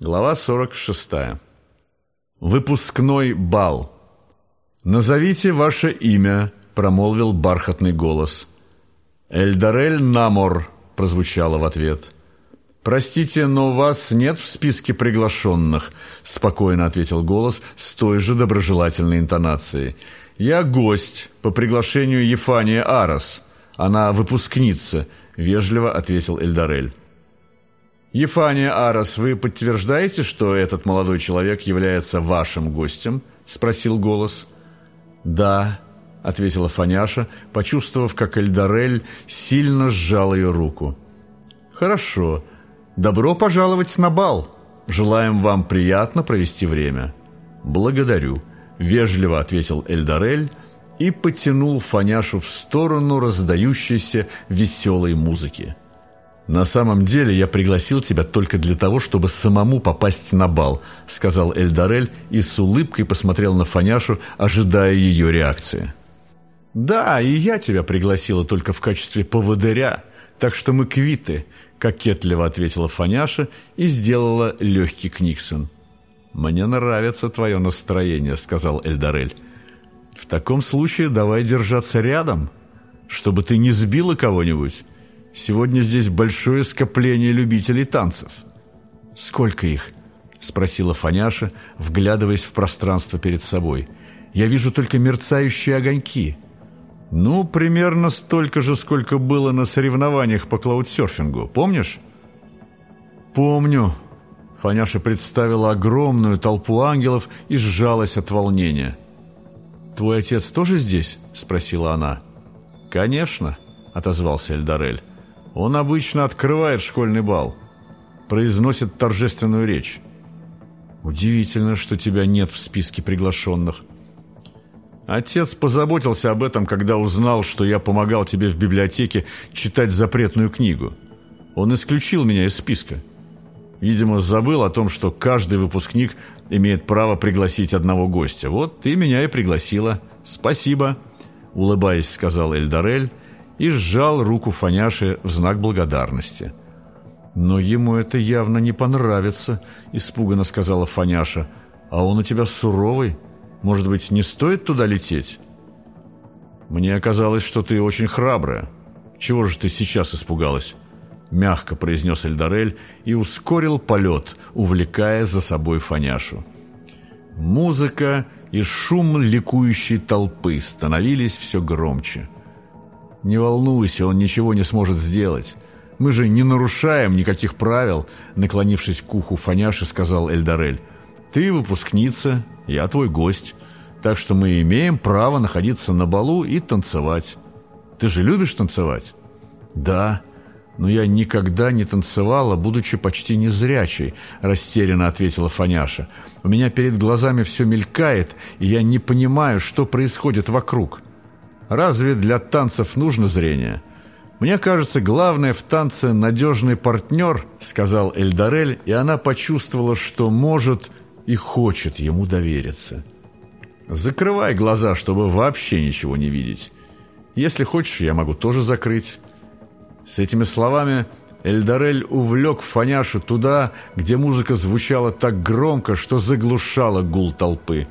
Глава 46. Выпускной бал. «Назовите ваше имя», — промолвил бархатный голос. «Эльдарель Намор», — прозвучало в ответ. «Простите, но вас нет в списке приглашенных», — спокойно ответил голос с той же доброжелательной интонацией. «Я гость по приглашению Ефания Арас. Она выпускница», — вежливо ответил Эльдарель. «Ефания Арас, вы подтверждаете, что этот молодой человек является вашим гостем?» – спросил голос. «Да», – ответила Фаняша, почувствовав, как Эльдарель сильно сжал ее руку. «Хорошо. Добро пожаловать на бал. Желаем вам приятно провести время». «Благодарю», – вежливо ответил Эльдарель и потянул Фаняшу в сторону раздающейся веселой музыки. «На самом деле я пригласил тебя только для того, чтобы самому попасть на бал», сказал Эльдарель и с улыбкой посмотрел на Фаняшу, ожидая ее реакции. «Да, и я тебя пригласила только в качестве поводыря, так что мы квиты», кокетливо ответила Фаняша и сделала легкий книксон. «Мне нравится твое настроение», — сказал Эльдарель. «В таком случае давай держаться рядом, чтобы ты не сбила кого-нибудь». Сегодня здесь большое скопление любителей танцев». «Сколько их?» – спросила Фаняша, вглядываясь в пространство перед собой. «Я вижу только мерцающие огоньки». «Ну, примерно столько же, сколько было на соревнованиях по клаудсерфингу. Помнишь?» «Помню». Фаняша представила огромную толпу ангелов и сжалась от волнения. «Твой отец тоже здесь?» – спросила она. «Конечно», – отозвался Эльдарель. Он обычно открывает школьный бал, произносит торжественную речь. Удивительно, что тебя нет в списке приглашенных. Отец позаботился об этом, когда узнал, что я помогал тебе в библиотеке читать запретную книгу. Он исключил меня из списка. Видимо, забыл о том, что каждый выпускник имеет право пригласить одного гостя. Вот ты меня и пригласила. Спасибо, улыбаясь, сказал Эльдарель и сжал руку Фаняши в знак благодарности. «Но ему это явно не понравится», — испуганно сказала Фаняша. «А он у тебя суровый. Может быть, не стоит туда лететь?» «Мне оказалось, что ты очень храбрая. Чего же ты сейчас испугалась?» Мягко произнес Эльдарель и ускорил полет, увлекая за собой Фаняшу. Музыка и шум ликующей толпы становились все громче. «Не волнуйся, он ничего не сможет сделать. Мы же не нарушаем никаких правил», наклонившись к уху Фаняши, сказал Эльдарель. «Ты выпускница, я твой гость, так что мы имеем право находиться на балу и танцевать. Ты же любишь танцевать?» «Да, но я никогда не танцевала, будучи почти незрячей», растерянно ответила Фаняша. «У меня перед глазами все мелькает, и я не понимаю, что происходит вокруг». Разве для танцев нужно зрение? Мне кажется, главное в танце надежный партнер, сказал Эльдарель, и она почувствовала, что может и хочет ему довериться. Закрывай глаза, чтобы вообще ничего не видеть. Если хочешь, я могу тоже закрыть. С этими словами Эльдарель увлек Фаняшу туда, где музыка звучала так громко, что заглушала гул толпы.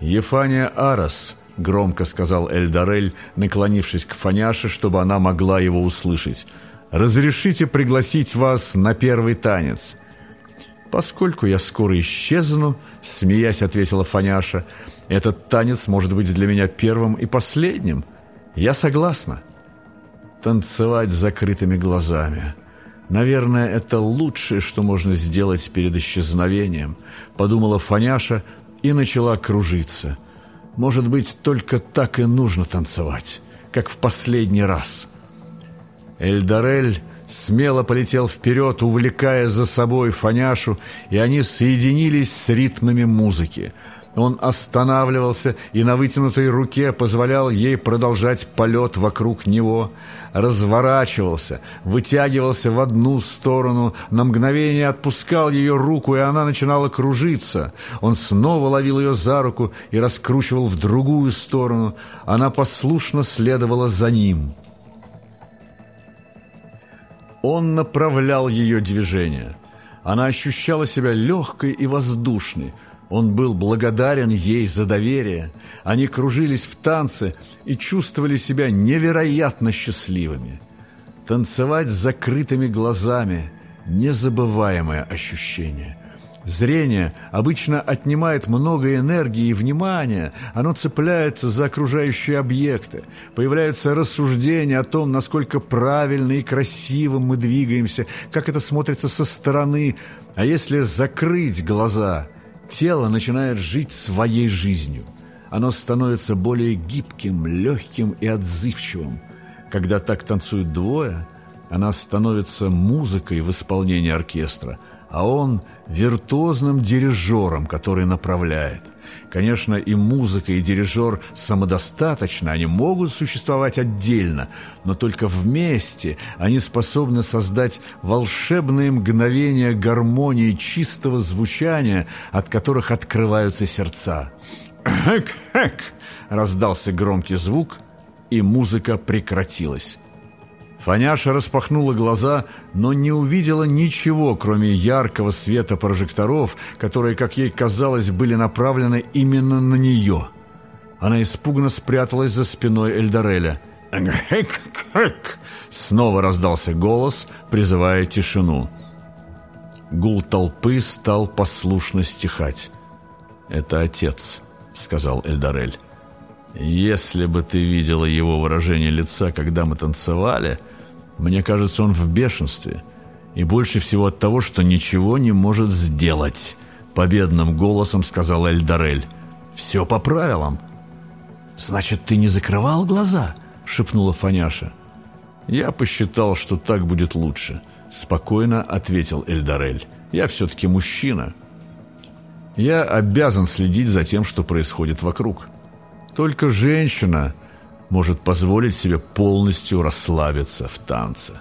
Ефания Арас –— громко сказал Эльдарель, наклонившись к Фаняше, чтобы она могла его услышать. «Разрешите пригласить вас на первый танец». «Поскольку я скоро исчезну», — смеясь ответила Фаняша, «этот танец может быть для меня первым и последним. Я согласна». Танцевать с закрытыми глазами. Наверное, это лучшее, что можно сделать перед исчезновением, подумала Фаняша и начала кружиться — может быть, только так и нужно танцевать, как в последний раз. Эльдарель смело полетел вперед, увлекая за собой Фаняшу, и они соединились с ритмами музыки – он останавливался и на вытянутой руке позволял ей продолжать полет вокруг него, разворачивался, вытягивался в одну сторону, на мгновение отпускал ее руку, и она начинала кружиться. Он снова ловил ее за руку и раскручивал в другую сторону. Она послушно следовала за ним. Он направлял ее движение – Она ощущала себя легкой и воздушной. Он был благодарен ей за доверие. Они кружились в танце и чувствовали себя невероятно счастливыми. Танцевать с закрытыми глазами – незабываемое ощущение – Зрение обычно отнимает много энергии и внимания, оно цепляется за окружающие объекты, появляются рассуждения о том, насколько правильно и красиво мы двигаемся, как это смотрится со стороны, а если закрыть глаза, тело начинает жить своей жизнью. Оно становится более гибким, легким и отзывчивым. Когда так танцуют двое, она становится музыкой в исполнении оркестра – а он виртуозным дирижером, который направляет. Конечно, и музыка, и дирижер самодостаточны, они могут существовать отдельно, но только вместе они способны создать волшебные мгновения гармонии чистого звучания, от которых открываются сердца. «Хэк-хэк!» — раздался громкий звук, и музыка прекратилась. Фаняша распахнула глаза, но не увидела ничего, кроме яркого света прожекторов, которые, как ей казалось, были направлены именно на нее. Она испуганно спряталась за спиной Эльдореля. «Хэк-хэк!» Снова раздался голос, призывая тишину. Гул толпы стал послушно стихать. «Это отец», — сказал Эльдарель. «Если бы ты видела его выражение лица, когда мы танцевали...» Мне кажется, он в бешенстве. И больше всего от того, что ничего не может сделать. Победным голосом сказал Эльдарель. Все по правилам. Значит, ты не закрывал глаза? Шепнула Фаняша. Я посчитал, что так будет лучше. Спокойно ответил Эльдарель. Я все-таки мужчина. Я обязан следить за тем, что происходит вокруг. Только женщина может позволить себе полностью расслабиться в танце.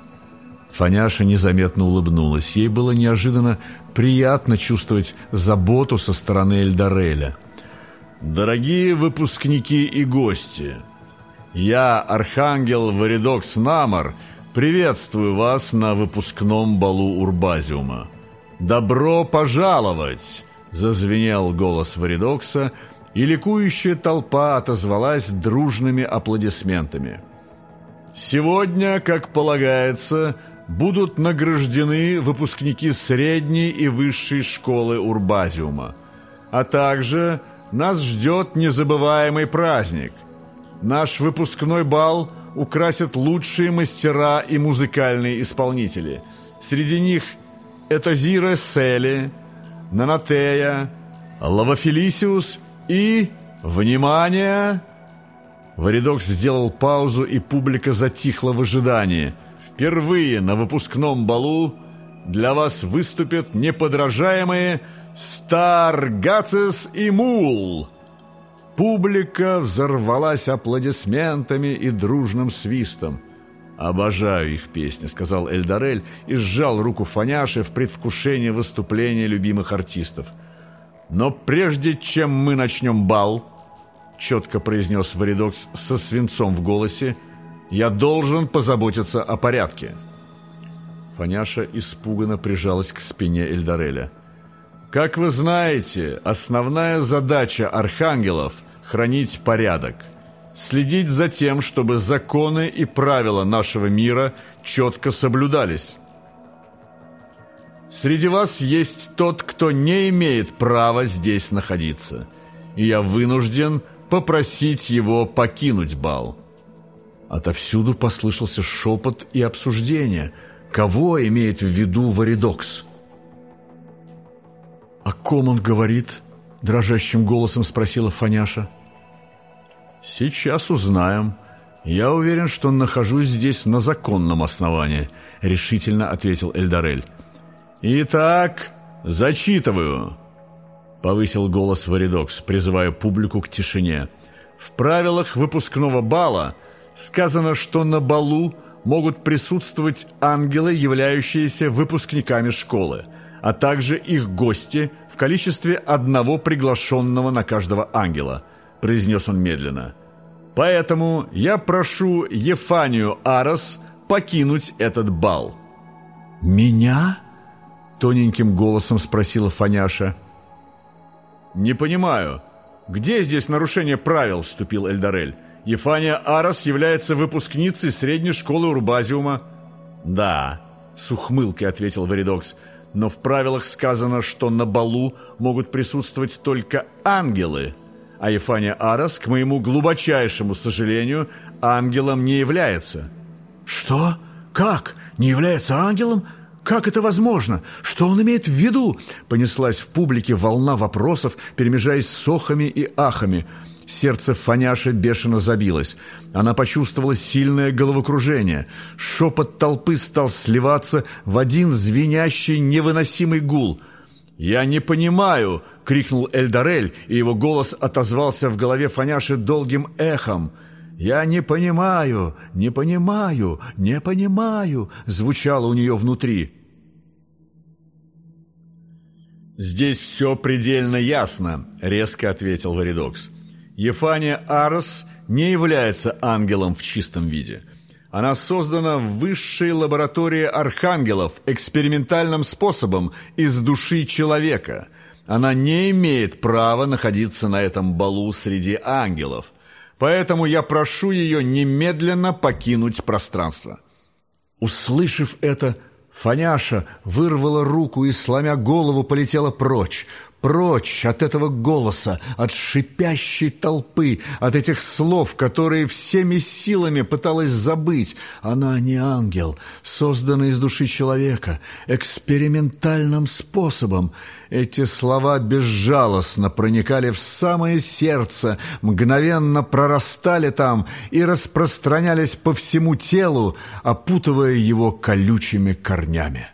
Фаняша незаметно улыбнулась. Ей было неожиданно приятно чувствовать заботу со стороны Эльдареля. «Дорогие выпускники и гости, я, Архангел Варидокс Намар, приветствую вас на выпускном балу Урбазиума. Добро пожаловать!» – зазвенел голос Варидокса – и ликующая толпа отозвалась дружными аплодисментами. Сегодня, как полагается, будут награждены выпускники средней и высшей школы Урбазиума, а также нас ждет незабываемый праздник. Наш выпускной бал украсят лучшие мастера и музыкальные исполнители. Среди них это Зира Сели, Нанатея, Лавафелисиус и... Внимание! Варидокс сделал паузу, и публика затихла в ожидании. Впервые на выпускном балу для вас выступят неподражаемые Стар Гацис и Мул. Публика взорвалась аплодисментами и дружным свистом. «Обожаю их песни», — сказал Эльдарель и сжал руку Фаняши в предвкушении выступления любимых артистов — но прежде чем мы начнем бал, четко произнес Варидокс со свинцом в голосе, я должен позаботиться о порядке. Фаняша испуганно прижалась к спине Эльдареля. Как вы знаете, основная задача архангелов – хранить порядок. Следить за тем, чтобы законы и правила нашего мира четко соблюдались. Среди вас есть тот, кто не имеет права здесь находиться, и я вынужден попросить его покинуть бал». Отовсюду послышался шепот и обсуждение. Кого имеет в виду Варидокс? «О ком он говорит?» – дрожащим голосом спросила Фаняша. «Сейчас узнаем. Я уверен, что нахожусь здесь на законном основании», – решительно ответил Эльдарель. «Итак, зачитываю», — повысил голос Варидокс, призывая публику к тишине. «В правилах выпускного бала сказано, что на балу могут присутствовать ангелы, являющиеся выпускниками школы, а также их гости в количестве одного приглашенного на каждого ангела», — произнес он медленно. «Поэтому я прошу Ефанию Арос покинуть этот бал». «Меня?» — тоненьким голосом спросила Фаняша. «Не понимаю, где здесь нарушение правил?» — вступил Эльдарель. «Ефания Арас является выпускницей средней школы Урбазиума». «Да», — с ухмылкой ответил Варидокс, «но в правилах сказано, что на балу могут присутствовать только ангелы, а Ефания Арас, к моему глубочайшему сожалению, ангелом не является». «Что? Как? Не является ангелом?» Как это возможно? Что он имеет в виду? Понеслась в публике волна вопросов, перемежаясь с охами и ахами. Сердце Фаняши бешено забилось. Она почувствовала сильное головокружение. Шепот толпы стал сливаться в один звенящий невыносимый гул. «Я не понимаю!» — крикнул Эльдарель, и его голос отозвался в голове Фаняши долгим эхом. «Я не понимаю, не понимаю, не понимаю!» — звучало у нее внутри. «Здесь все предельно ясно», — резко ответил Варидокс. «Ефания Арос не является ангелом в чистом виде. Она создана в высшей лаборатории архангелов экспериментальным способом из души человека. Она не имеет права находиться на этом балу среди ангелов. Поэтому я прошу ее немедленно покинуть пространство». Услышав это, Фаняша вырвала руку и, сломя голову, полетела прочь. Прочь от этого голоса, от шипящей толпы, от этих слов, которые всеми силами пыталась забыть. Она не ангел, созданный из души человека, экспериментальным способом. Эти слова безжалостно проникали в самое сердце, мгновенно прорастали там и распространялись по всему телу, опутывая его колючими корнями.